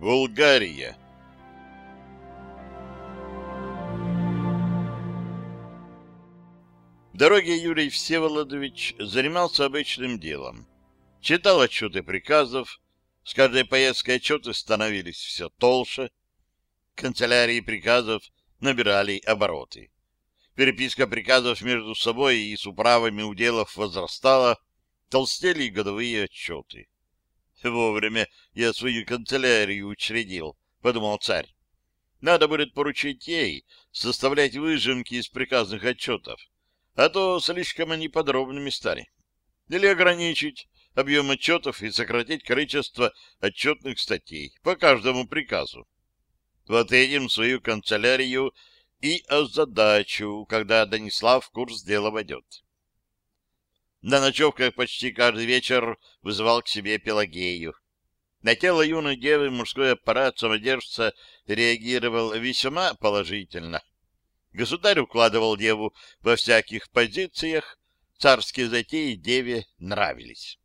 Булгария. В дороге Юрий Всеволодович занимался обычным делом. Читал отчеты приказов, с каждой поездкой отчеты становились все толще, канцелярии приказов набирали обороты. Переписка приказов между собой и с управами уделов возрастала, толстели годовые отчеты. Вовремя я свою канцелярию учредил, — подумал царь. Надо будет поручить ей составлять выжимки из приказных отчетов, а то слишком они подробными стали. Или ограничить объем отчетов и сократить количество отчетных статей по каждому приказу. Вот этим свою канцелярию и озадачу, когда Данислав в курс дела войдет. На ночевках почти каждый вечер вызывал к себе Пелагею. На тело юной девы мужской аппарат самодержца реагировал весьма положительно. Государь укладывал деву во всяких позициях, царские затеи деве нравились.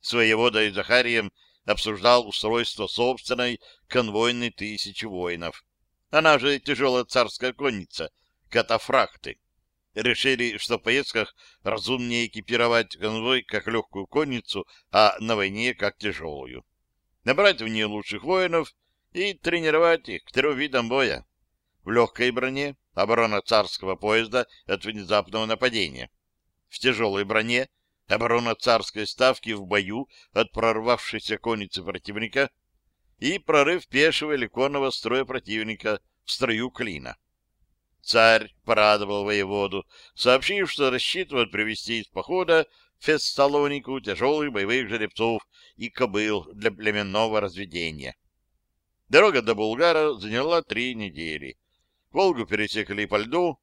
С воеводой Захарием обсуждал устройство собственной конвойной тысячи воинов. Она же тяжелая царская конница, катафракты решили, что в поездках разумнее экипировать конвой как легкую конницу, а на войне как тяжелую. Набрать в нее лучших воинов и тренировать их к трем видам боя. В легкой броне — оборона царского поезда от внезапного нападения. В тяжелой броне — оборона царской ставки в бою от прорвавшейся конницы противника и прорыв пешего или конного строя противника в строю клина. Царь порадовал воеводу, сообщив, что рассчитывает привести из похода в Фессалонику тяжелых боевых жеребцов и кобыл для племенного разведения. Дорога до Булгара заняла три недели. Волгу пересекли по льду.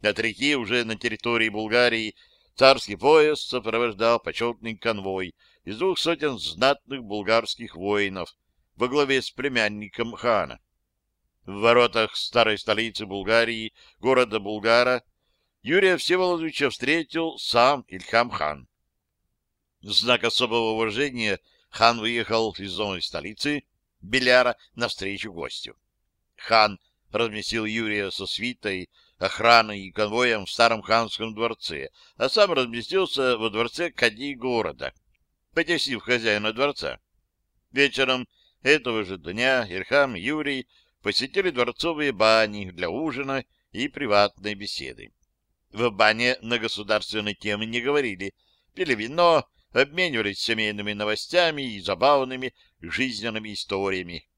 От реки уже на территории Булгарии царский пояс сопровождал почетный конвой из двух сотен знатных булгарских воинов во главе с племянником хана. В воротах старой столицы Булгарии, города Булгара, Юрия Всеволодовича встретил сам Ильхам-хан. В знак особого уважения хан выехал из новой столицы, Беляра, навстречу гостю. Хан разместил Юрия со свитой, охраной и конвоем в старом ханском дворце, а сам разместился во дворце Кади города, потесив хозяина дворца. Вечером этого же дня Ильхам Юрий посетили дворцовые бани для ужина и приватной беседы. В бане на государственные темы не говорили, пили вино, обменивались семейными новостями и забавными жизненными историями.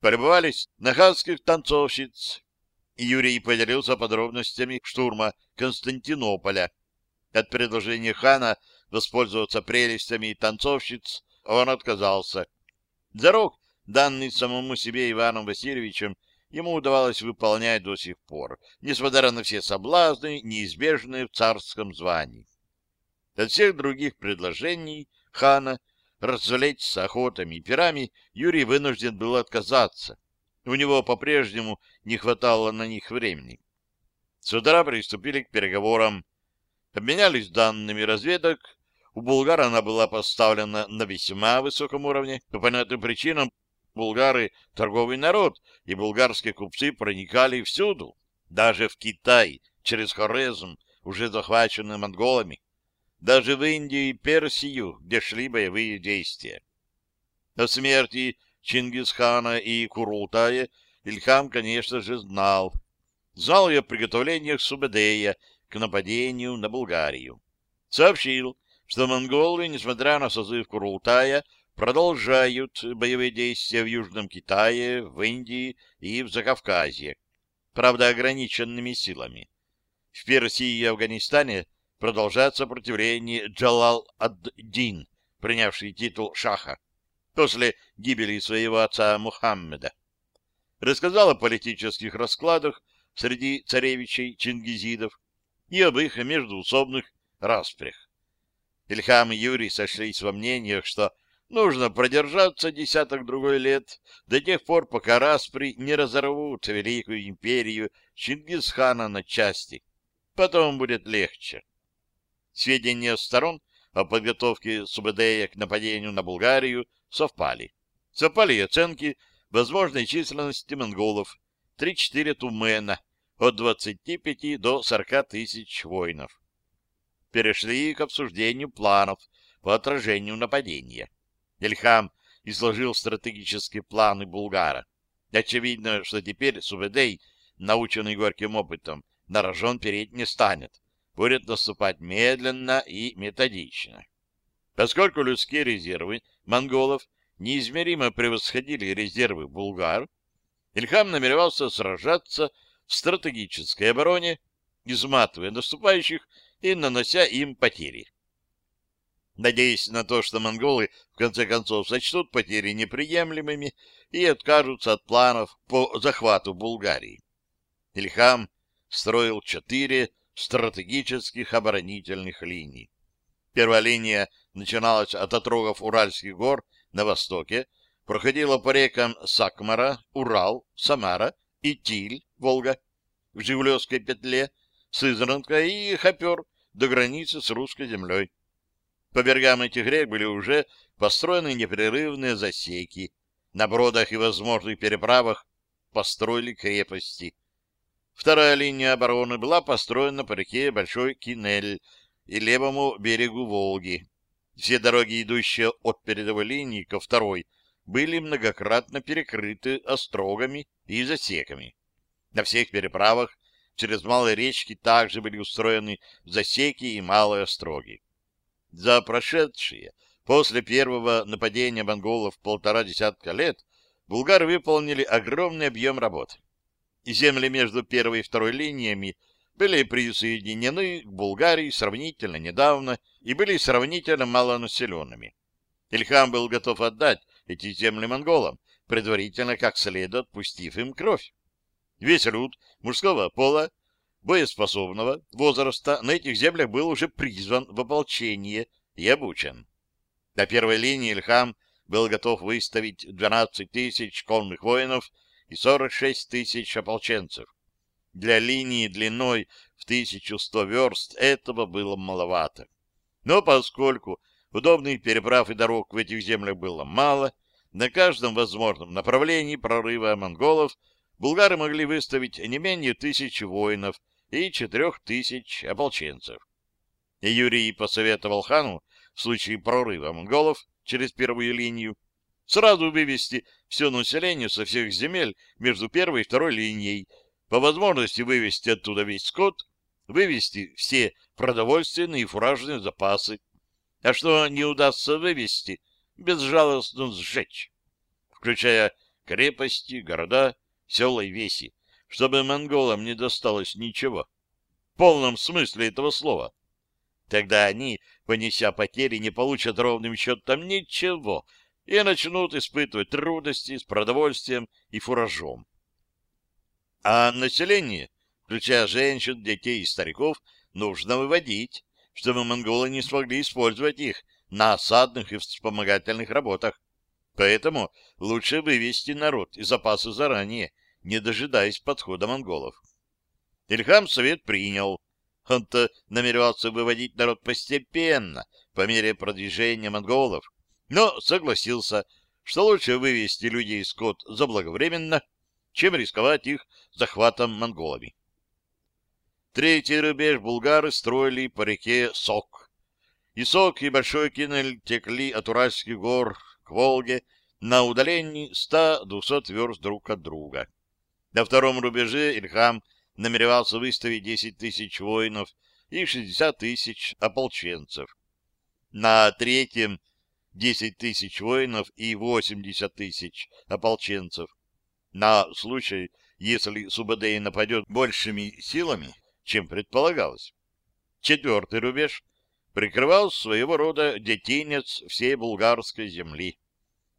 Полюбовались на ханских танцовщиц. Юрий поделился подробностями штурма Константинополя. От предложения хана воспользоваться прелестями танцовщиц он отказался. Зарок данный самому себе Иваном Васильевичем, ему удавалось выполнять до сих пор, несмотря на все соблазны, неизбежные в царском звании. От всех других предложений хана развлечься охотами и пирами Юрий вынужден был отказаться. У него по-прежнему не хватало на них времени. С утра приступили к переговорам, обменялись данными разведок. У булгар она была поставлена на весьма высоком уровне. По понятным причинам Булгары — торговый народ, и булгарские купцы проникали всюду, даже в Китай, через Хорезм, уже захваченный монголами, даже в Индию и Персию, где шли боевые действия. О смерти Чингисхана и Курултая Ильхам, конечно же, знал. Знал и о приготовлениях Субедея к нападению на Булгарию. Сообщил, что монголы, несмотря на созыв Курултая, продолжают боевые действия в Южном Китае, в Индии и в Закавказье, правда, ограниченными силами. В Персии и Афганистане продолжает сопротивление Джалал-ад-Дин, принявший титул шаха, после гибели своего отца Мухаммеда. Рассказал о политических раскладах среди царевичей чингизидов и об их междуусобных распрях. Ильхам и Юрий сошлись во мнениях, что Нужно продержаться десяток-другой лет, до тех пор, пока распри не разорвут Великую империю Чингисхана на части. Потом будет легче. Сведения сторон о подготовке Субэдея к нападению на Булгарию совпали. Совпали оценки возможной численности монголов 3-4 тумена от 25 до 40 тысяч воинов. Перешли к обсуждению планов по отражению нападения. Ильхам изложил стратегические планы Булгара. Очевидно, что теперь Субедей, наученный горьким опытом, на рожон переть не станет, будет наступать медленно и методично. Поскольку людские резервы монголов неизмеримо превосходили резервы булгар, Ильхам намеревался сражаться в стратегической обороне, изматывая наступающих и нанося им потери. Надеясь на то, что монголы в конце концов сочтут потери неприемлемыми и откажутся от планов по захвату Булгарии. Ильхам строил четыре стратегических оборонительных линий. Первая линия начиналась от отрогов Уральских гор на востоке, проходила по рекам Сакмара, Урал, Самара, Итиль, Волга, в Жигулевской петле, Сызранка и Хопер до границы с русской землей. По берегам этих рек были уже построены непрерывные засеки. На бродах и возможных переправах построили крепости. Вторая линия обороны была построена по реке Большой Кинель и левому берегу Волги. Все дороги, идущие от передовой линии ко второй, были многократно перекрыты острогами и засеками. На всех переправах через малые речки также были устроены засеки и малые остроги. За прошедшие после первого нападения монголов полтора десятка лет булгары выполнили огромный объем работ. Земли между первой и второй линиями были присоединены к Булгарии сравнительно недавно и были сравнительно малонаселенными. Ильхам был готов отдать эти земли монголам, предварительно как следует пустив им кровь. Весь люд мужского пола, боеспособного возраста на этих землях был уже призван в ополчение и обучен. На первой линии Ильхам был готов выставить 12 тысяч конных воинов и 46 тысяч ополченцев. Для линии длиной в 1100 верст этого было маловато. Но поскольку удобных переправ и дорог в этих землях было мало, на каждом возможном направлении прорыва монголов булгары могли выставить не менее тысячи воинов и четырех тысяч ополченцев. Юрий посоветовал хану в случае прорыва монголов через первую линию сразу вывести все население со всех земель между первой и второй линией по возможности вывести оттуда весь скот, вывести все продовольственные и фуражные запасы. А что не удастся вывести, безжалостно сжечь, включая крепости, города, села и веси, чтобы монголам не досталось ничего. В полном смысле этого слова. Тогда они, понеся потери, не получат ровным счетом ничего и начнут испытывать трудности с продовольствием и фуражом. А население, включая женщин, детей и стариков, нужно выводить, чтобы монголы не смогли использовать их на осадных и вспомогательных работах. Поэтому лучше вывести народ и запасы заранее, не дожидаясь подхода монголов. Ильхам совет принял. Он-то намеревался выводить народ постепенно, по мере продвижения монголов, но согласился, что лучше вывести людей и скот заблаговременно, чем рисковать их захватом монголами. Третий рубеж булгары строили по реке Сок. И Сок, и Большой Кинель текли от Уральских гор к Волге на удалении 100-200 верст друг от друга. На втором рубеже Ильхам намеревался выставить 10 тысяч воинов и 60 тысяч ополченцев. На третьем 10 тысяч воинов и 80 тысяч ополченцев на случай, если Субадей нападет большими силами, чем предполагалось. Четвертый рубеж прикрывал своего рода детинец всей булгарской земли.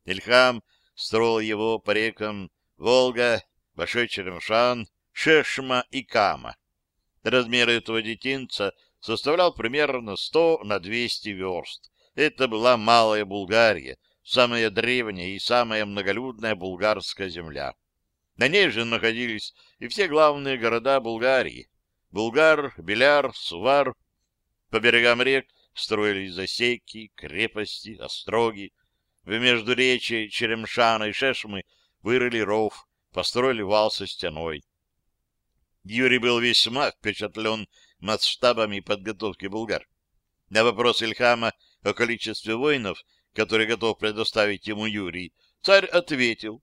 Ильхам строил его по рекам Волга, Большой Черемшан, Шешма и Кама. Размер этого детинца составлял примерно 100 на 200 верст. Это была Малая Булгария, самая древняя и самая многолюдная булгарская земля. На ней же находились и все главные города Булгарии. Булгар, Беляр, Сувар. По берегам рек строились засеки, крепости, остроги. В междуречии Черемшана и Шешмы вырыли ров, построили вал со стеной. Юрий был весьма впечатлен масштабами подготовки булгар. На вопрос Ильхама о количестве воинов, которые готов предоставить ему Юрий, царь ответил,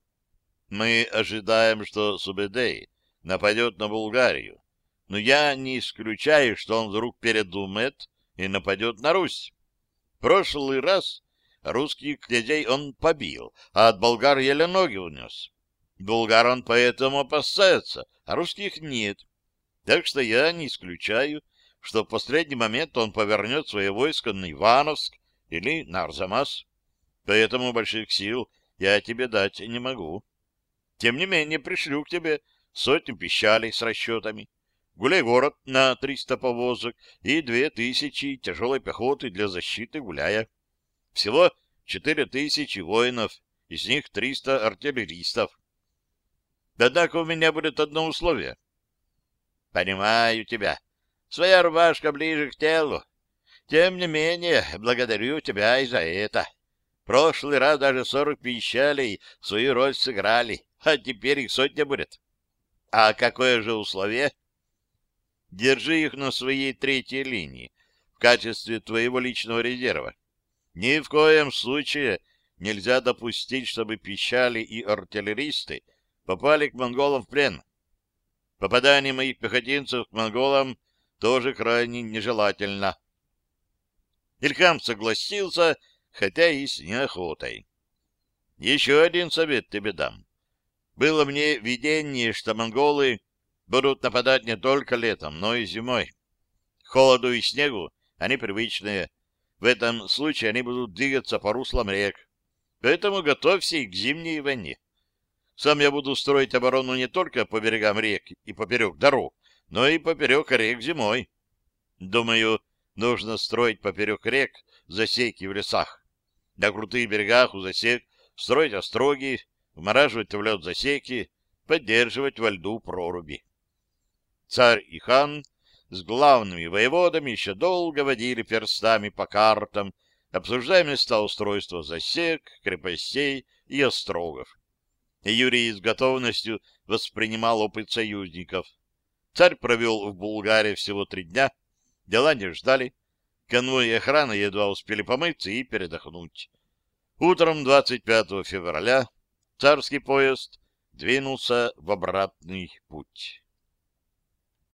«Мы ожидаем, что Субедей нападет на Булгарию, но я не исключаю, что он вдруг передумает и нападет на Русь. Прошлый раз русских князей он побил, а от болгар еле ноги унес. Булгар он поэтому опасается, а русских нет. Так что я не исключаю, что в последний момент он повернет свое войско на Ивановск или на Арзамас. Поэтому больших сил я тебе дать не могу. Тем не менее, пришлю к тебе сотню пищалей с расчетами, гуляй-город на триста повозок и две тысячи тяжелой пехоты для защиты гуляя. Всего четыре тысячи воинов, из них триста артиллеристов. Однако у меня будет одно условие. Понимаю тебя. Своя рубашка ближе к телу. Тем не менее, благодарю тебя и за это. Прошлый раз даже сорок пищалей свою роль сыграли, а теперь их сотня будет. А какое же условие? Держи их на своей третьей линии в качестве твоего личного резерва. Ни в коем случае нельзя допустить, чтобы пищали и артиллеристы попали к монголам в плен. Попадание моих пехотинцев к монголам тоже крайне нежелательно. Ильхам согласился, хотя и с неохотой. Еще один совет тебе дам. Было мне видение, что монголы будут нападать не только летом, но и зимой. холоду и снегу они привычные. В этом случае они будут двигаться по руслам рек. Поэтому готовься и к зимней войне. Сам я буду строить оборону не только по берегам рек и поперек дорог, но и поперек рек зимой. Думаю, нужно строить поперек рек засеки в лесах. На крутых берегах у засек строить остроги, вмораживать в лед засеки, поддерживать во льду проруби. Царь и хан с главными воеводами еще долго водили перстами по картам, обсуждая места устройства засек, крепостей и острогов. Юрий с готовностью воспринимал опыт союзников. Царь провел в Булгарии всего три дня, дела не ждали, конвой и охрана едва успели помыться и передохнуть. Утром 25 февраля царский поезд двинулся в обратный путь.